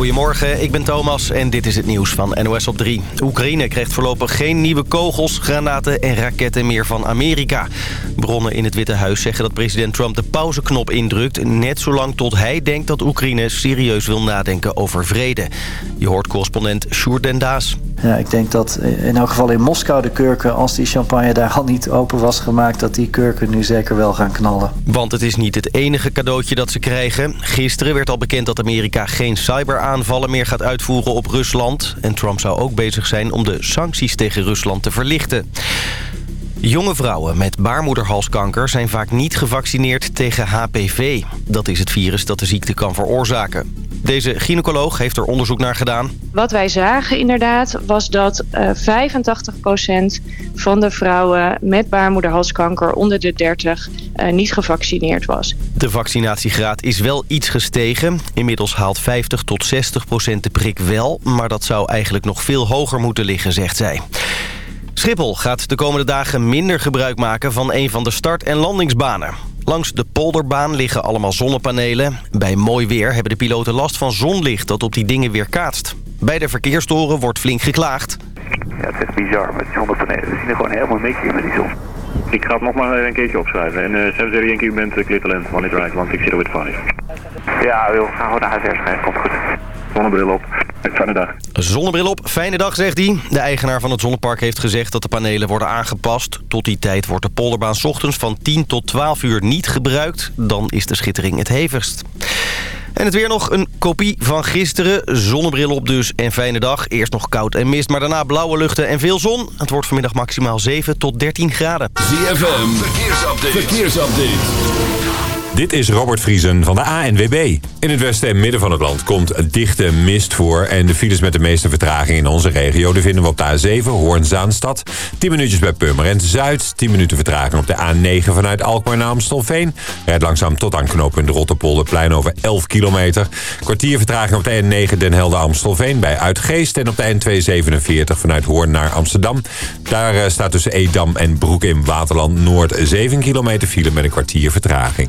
Goedemorgen, ik ben Thomas en dit is het nieuws van NOS op 3. Oekraïne krijgt voorlopig geen nieuwe kogels, granaten en raketten meer van Amerika. Bronnen in het Witte Huis zeggen dat president Trump de pauzeknop indrukt... net zolang tot hij denkt dat Oekraïne serieus wil nadenken over vrede. Je hoort correspondent Sjoerd Den Daas. Ja, ik denk dat in elk geval in Moskou de kurken, als die champagne daar al niet open was gemaakt... dat die kurken nu zeker wel gaan knallen. Want het is niet het enige cadeautje dat ze krijgen. Gisteren werd al bekend dat Amerika geen cyberaanvallen meer gaat uitvoeren op Rusland. En Trump zou ook bezig zijn om de sancties tegen Rusland te verlichten. Jonge vrouwen met baarmoederhalskanker zijn vaak niet gevaccineerd tegen HPV. Dat is het virus dat de ziekte kan veroorzaken. Deze gynaecoloog heeft er onderzoek naar gedaan. Wat wij zagen inderdaad was dat uh, 85% van de vrouwen met baarmoederhalskanker onder de 30 uh, niet gevaccineerd was. De vaccinatiegraad is wel iets gestegen. Inmiddels haalt 50 tot 60% de prik wel, maar dat zou eigenlijk nog veel hoger moeten liggen, zegt zij. Schiphol gaat de komende dagen minder gebruik maken van een van de start- en landingsbanen. Langs de polderbaan liggen allemaal zonnepanelen. Bij mooi weer hebben de piloten last van zonlicht dat op die dingen weer kaatst. Bij de verkeerstoren wordt flink geklaagd. Ja, het is echt bizar met die zonnepanelen. Ze zien er gewoon helemaal niks in met die zon. Ik ga het nog maar een keertje opschrijven. En uh, ze hebben één keer, u bent uh, clear talent, one it right, want ik zit er met 5. Ja, we gaan gewoon HSR schrijven, komt goed. Zonnebril op. Fijne dag. Zonnebril op, fijne dag, zegt hij. De eigenaar van het zonnepark heeft gezegd dat de panelen worden aangepast. Tot die tijd wordt de polderbaan ochtends van 10 tot 12 uur niet gebruikt. Dan is de schittering het hevigst. En het weer nog een kopie van gisteren. Zonnebril op dus en fijne dag. Eerst nog koud en mist, maar daarna blauwe luchten en veel zon. Het wordt vanmiddag maximaal 7 tot 13 graden. ZFM, verkeersupdate. verkeersupdate. Dit is Robert Vriesen van de ANWB. In het westen en midden van het land komt dichte mist voor... en de files met de meeste vertraging in onze regio... die vinden we op de A7, Hoorn-Zaanstad. 10 minuutjes bij Purmerend Zuid. 10 minuten vertraging op de A9 vanuit Alkmaar naar Amstelveen. Rijdt langzaam tot aan knooppunt Rotterpolderplein over 11 kilometer. Kwartier vertraging op de N9 Den Helder-Amstelveen bij Uitgeest... en op de N247 vanuit Hoorn naar Amsterdam. Daar eh, staat tussen Edam en Broek in Waterland Noord 7 kilometer file met een kwartier vertraging.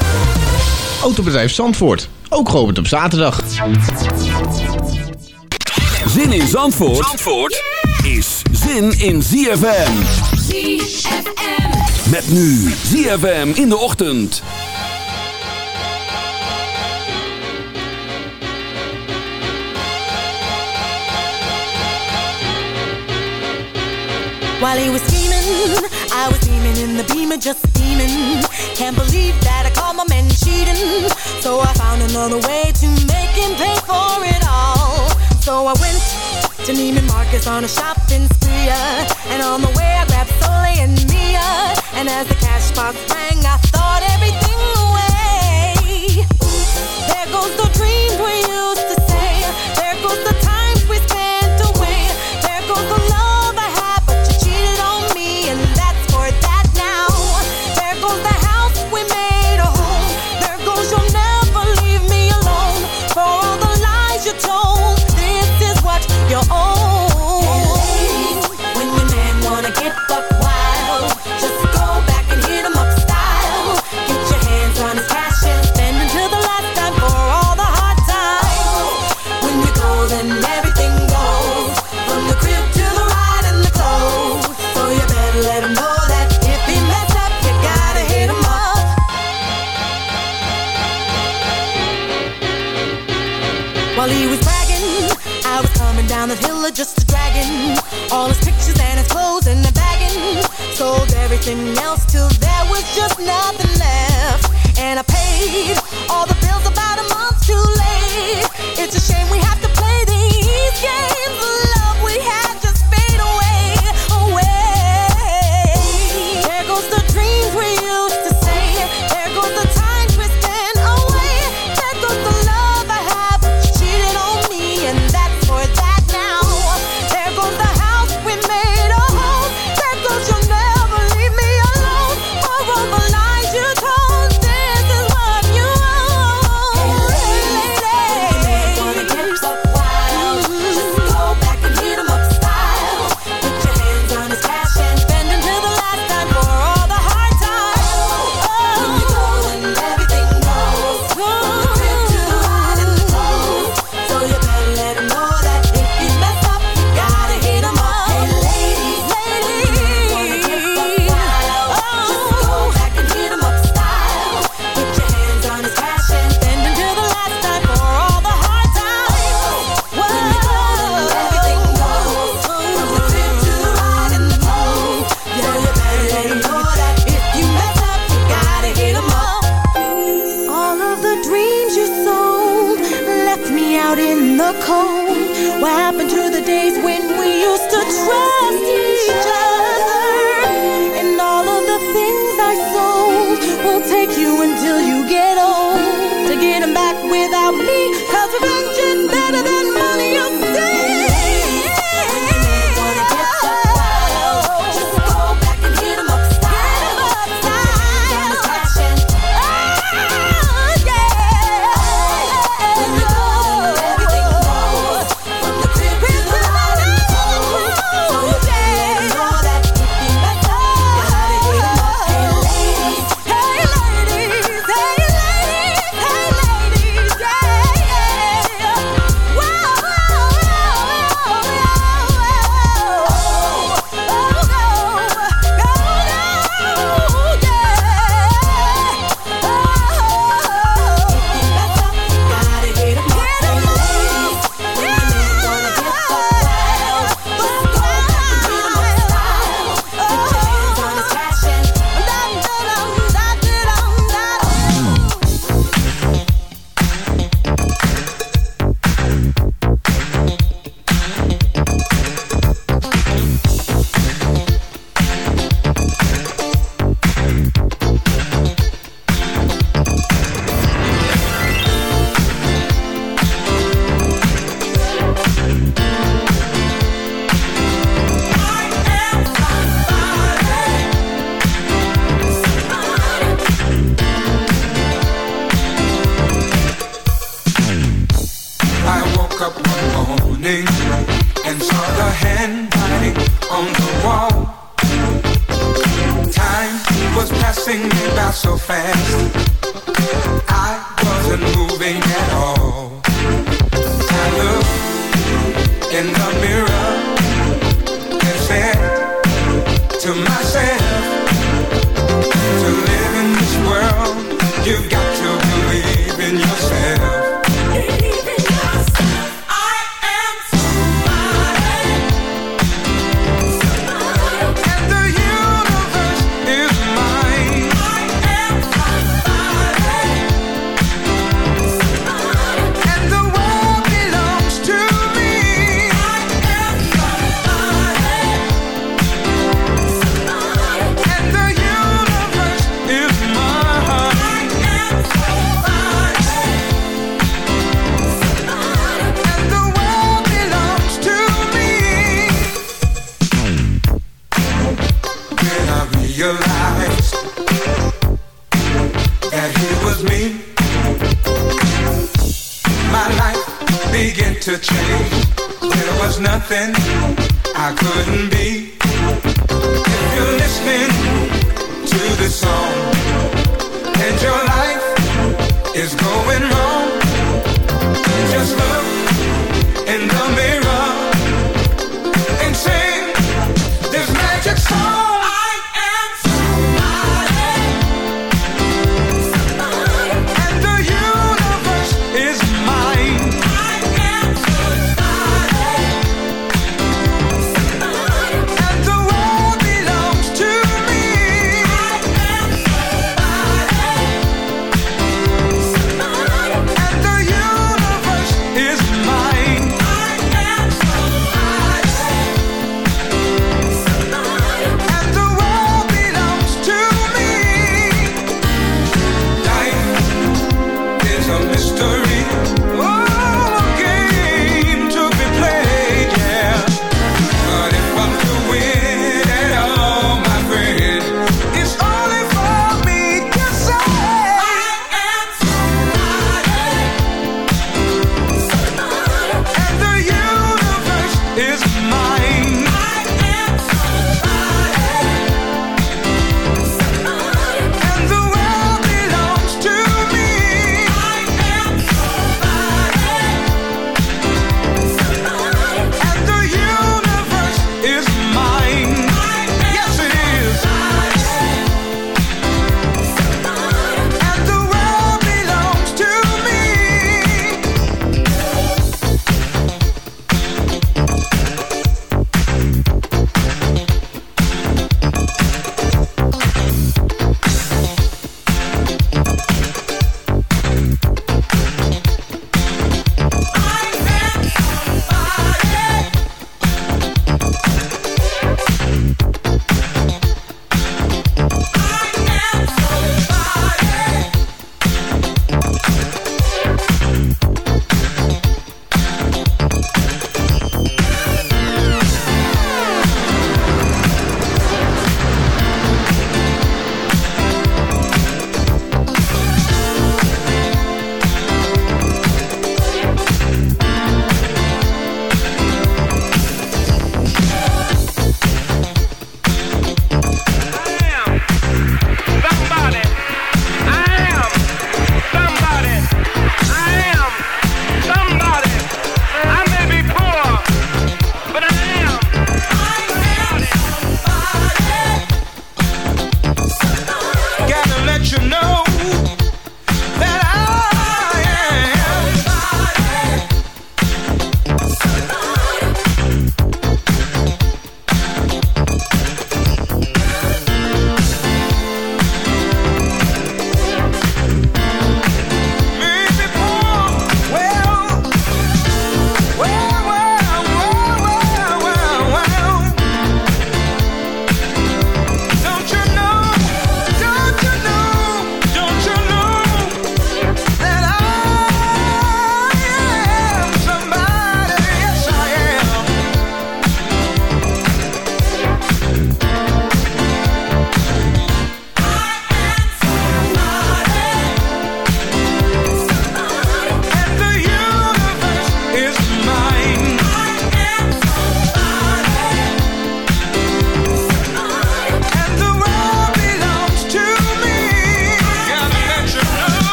Autobedrijf Zandvoort. Ook geopend op zaterdag. Zin in Zandvoort, Zandvoort is zin in ZFM. ZFM. Met nu ZFM in de ochtend. While he was scheming, I was beaming in the beamer, just steaming. Can't believe that I caught my man cheating. So I found another way to make him pay for it all. So I went to Neiman Marcus on a shopping spree. And on the way I grabbed Soleil and Mia. And as the cash box rang, I thought everything away. There goes the dreams we used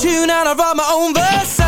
Tune and I write my own verse.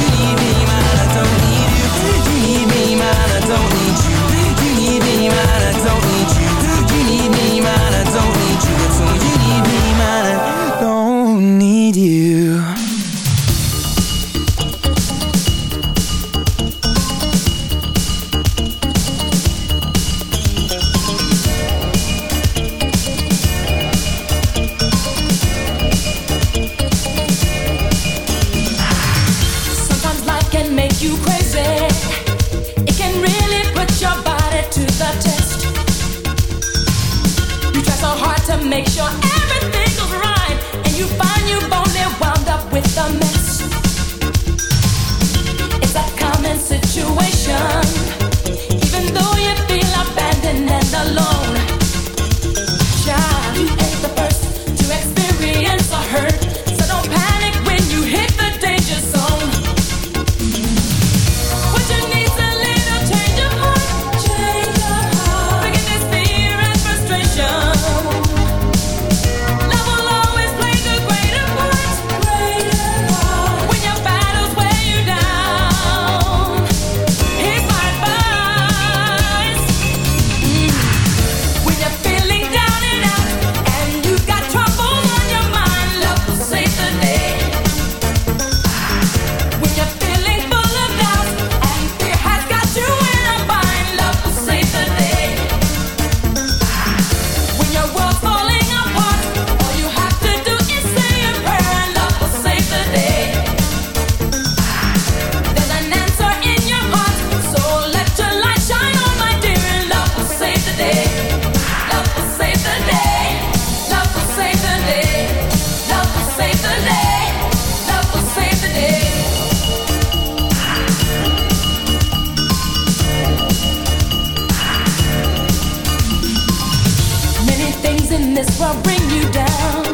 this will bring you down.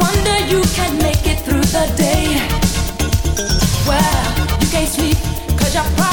Wonder you can make it through the day. Well, you can't sleep, cause you're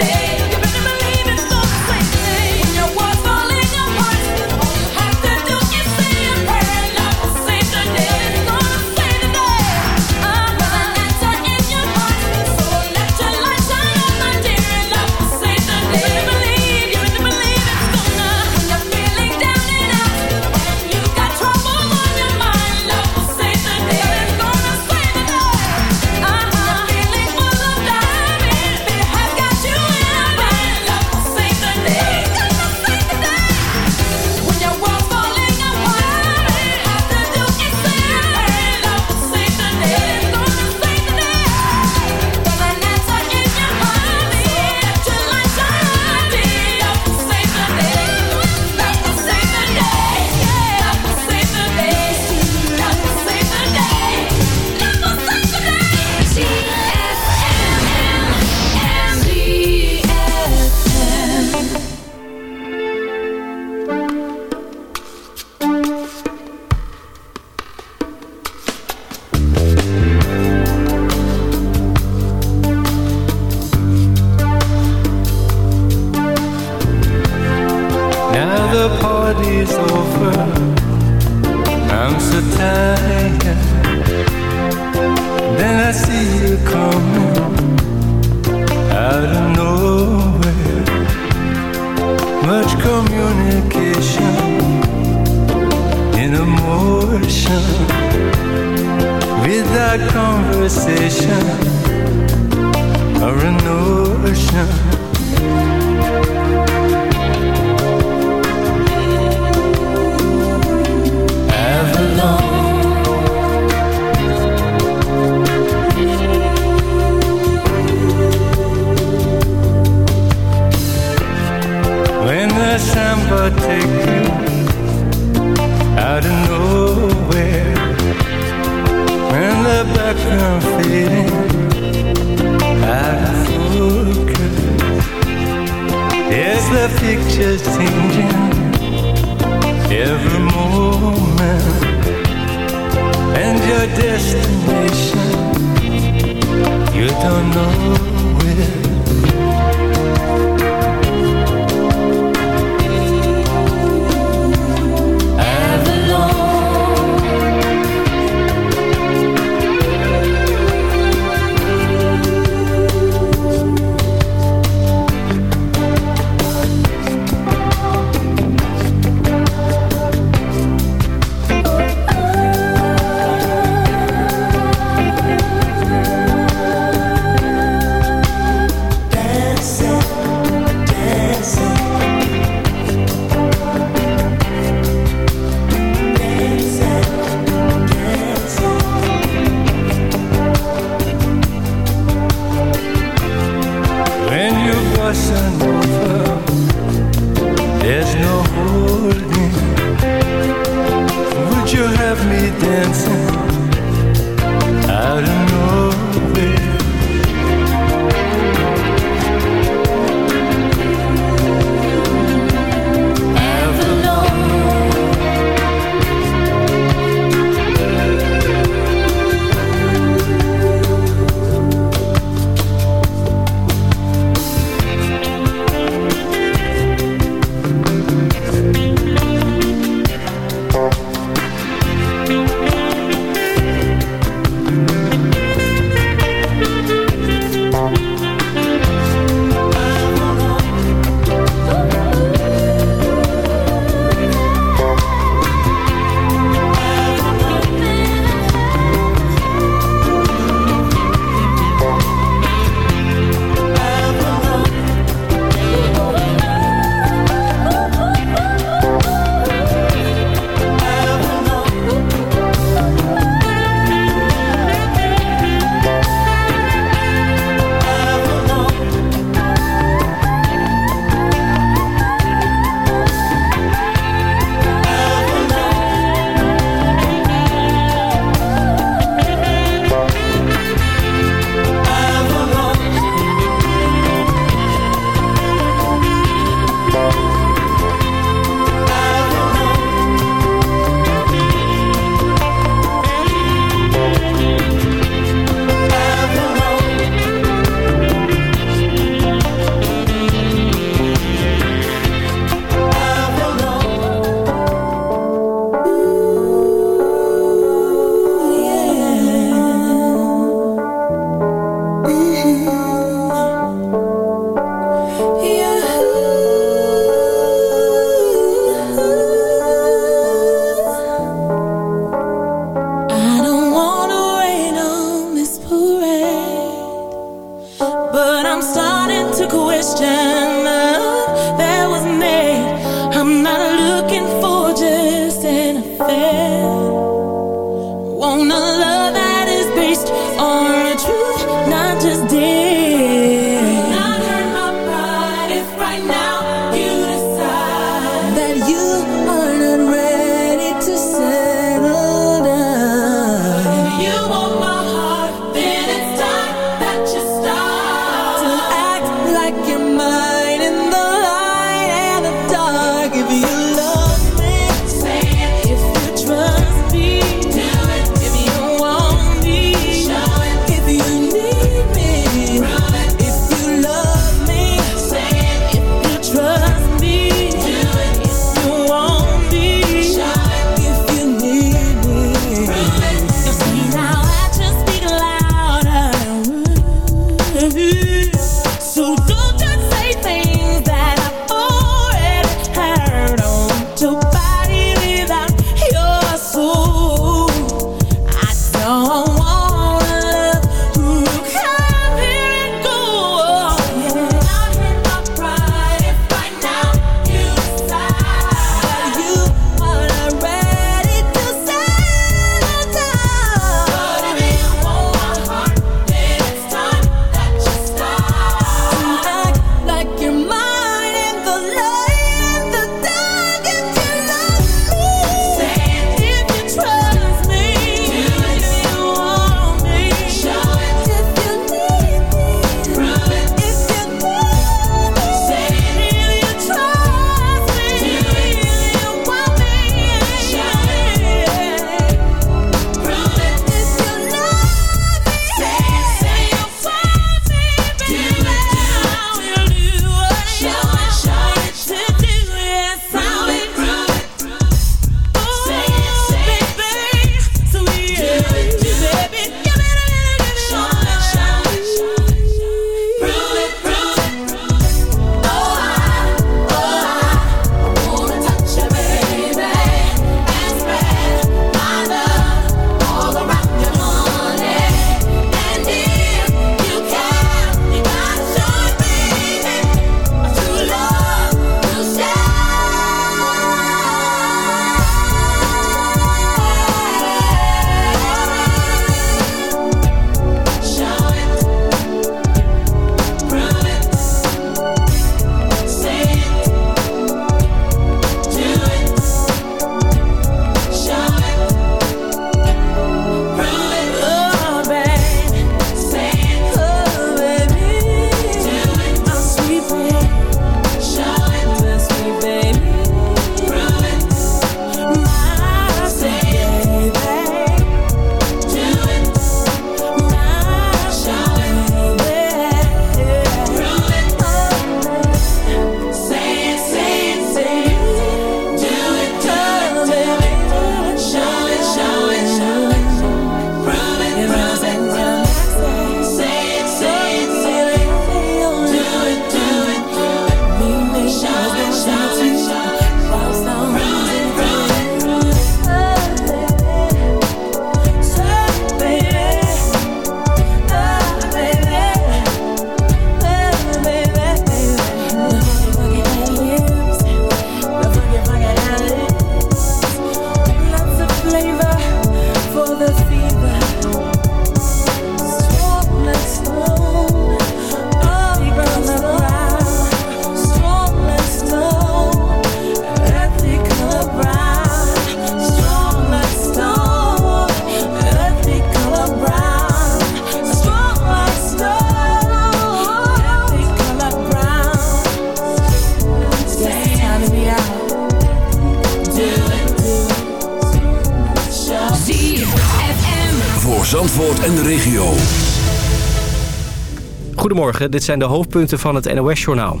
dit zijn de hoofdpunten van het NOS-journaal.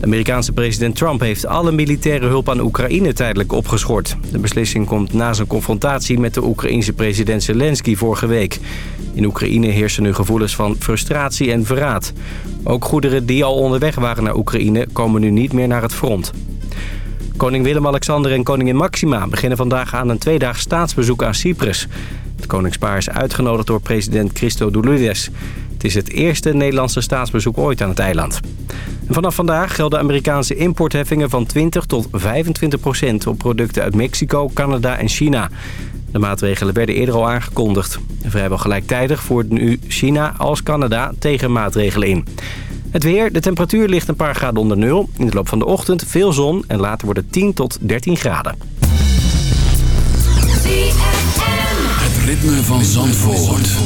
De Amerikaanse president Trump heeft alle militaire hulp aan Oekraïne tijdelijk opgeschort. De beslissing komt na zijn confrontatie met de Oekraïense president Zelensky vorige week. In Oekraïne heersen nu gevoelens van frustratie en verraad. Ook goederen die al onderweg waren naar Oekraïne komen nu niet meer naar het front. Koning Willem-Alexander en koningin Maxima beginnen vandaag aan een tweedaags staatsbezoek aan Cyprus. Het koningspaar is uitgenodigd door president Christodoulides. Het is het eerste Nederlandse staatsbezoek ooit aan het eiland. En vanaf vandaag gelden Amerikaanse importheffingen van 20 tot 25 procent... op producten uit Mexico, Canada en China. De maatregelen werden eerder al aangekondigd. Vrijwel gelijktijdig voerden nu China als Canada tegenmaatregelen in. Het weer, de temperatuur ligt een paar graden onder nul. In de loop van de ochtend veel zon en later worden het 10 tot 13 graden. Het ritme van Zandvoort.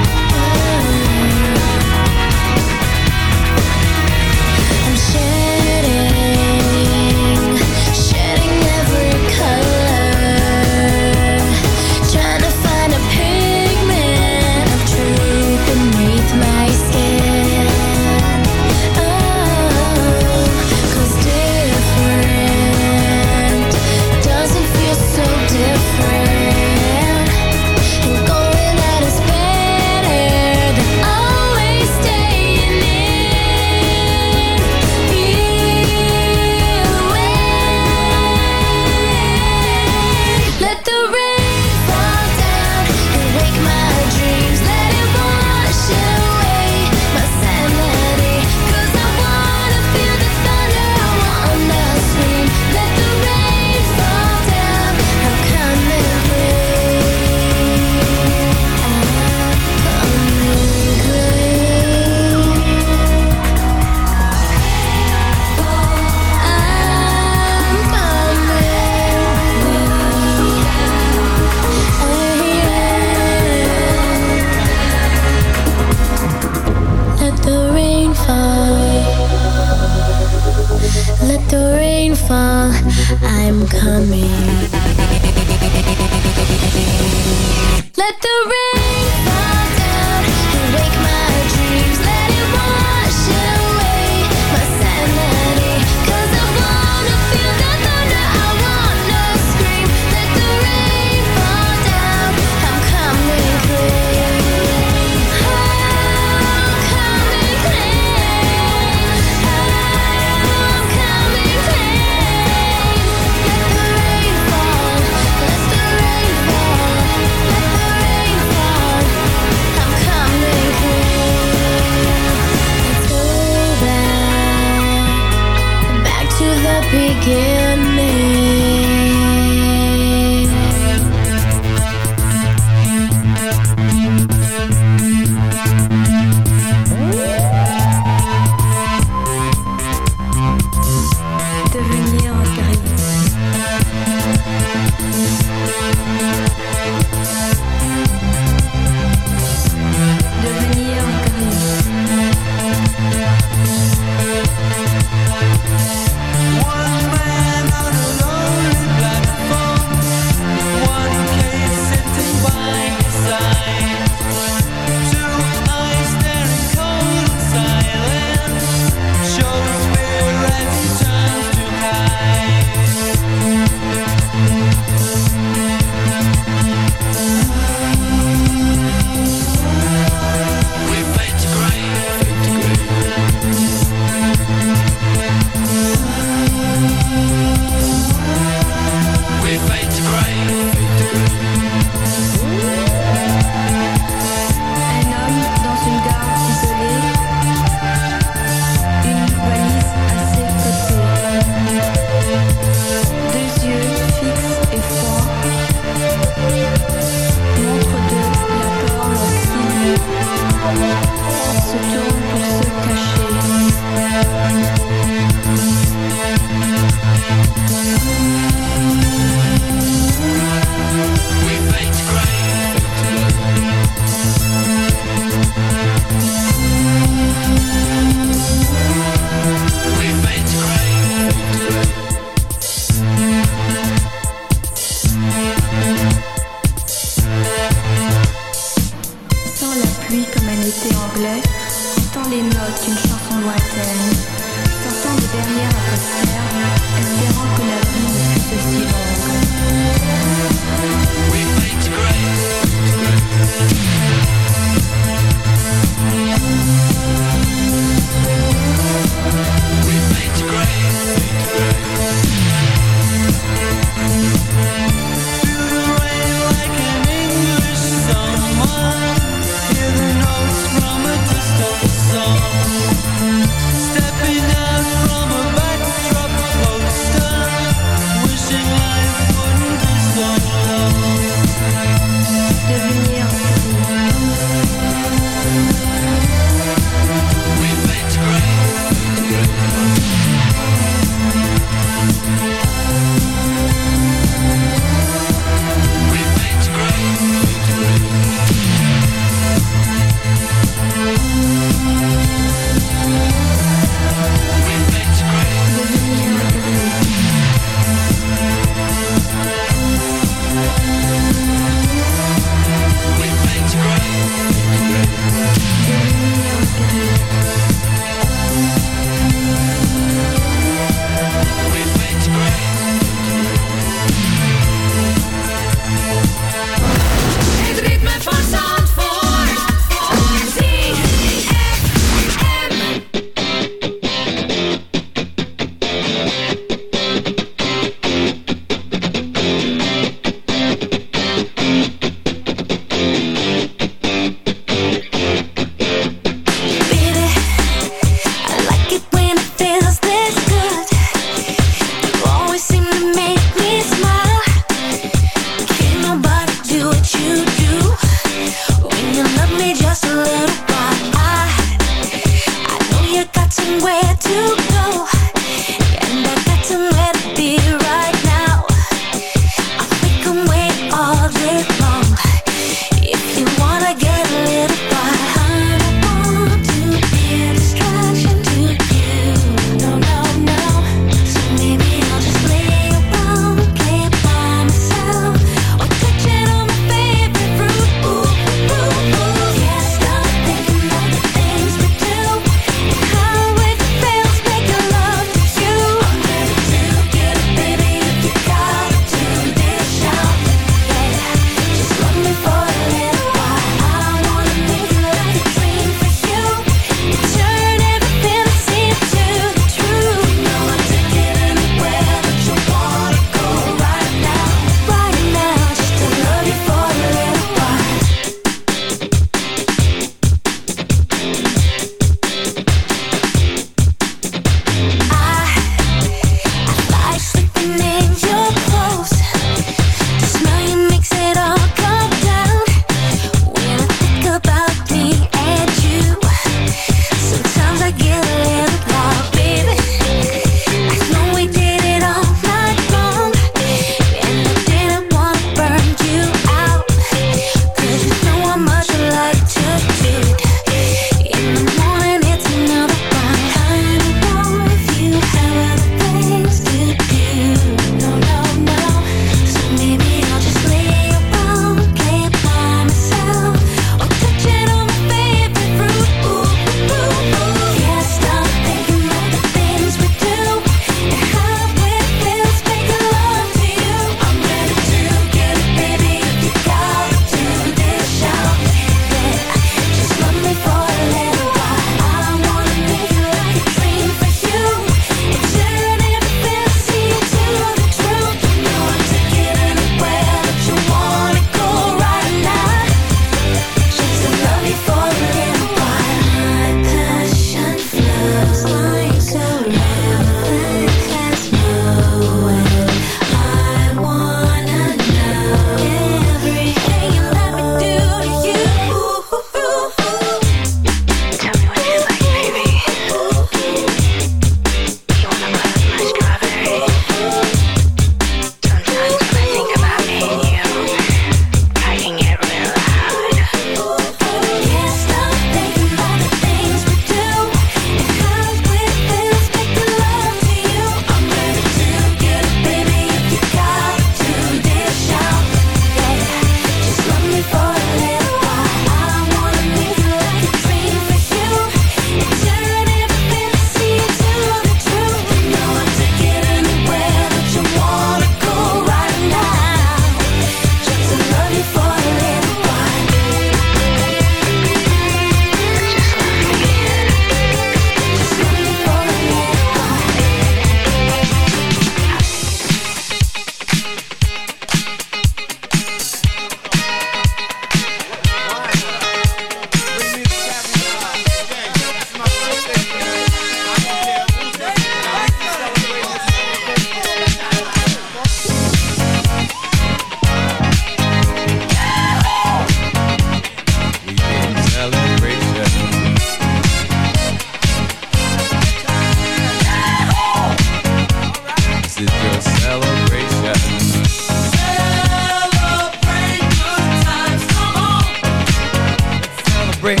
celebrate.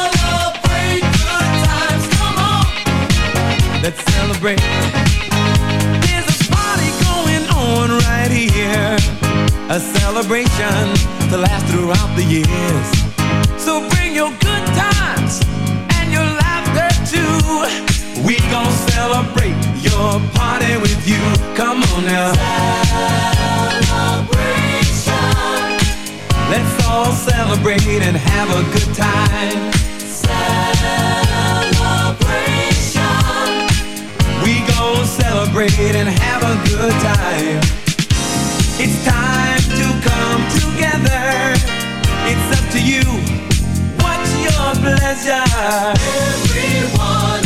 Celebrate good times, come on. Let's celebrate. There's a party going on right here. A celebration to last throughout the years. So bring your good times and your laughter too. We gon' celebrate your party with you. Come on now. Celebrate Let's all celebrate and have a good time. Celebration. We gon' celebrate and have a good time. It's time to come together. It's up to you. What's your pleasure? Everyone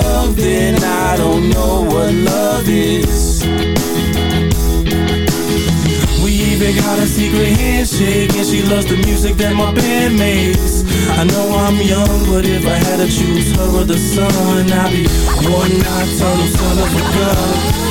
secret handshake, and she loves the music that my band makes. I know I'm young, but if I had to choose her or the sun, I'd be one nocturnal son of a gun.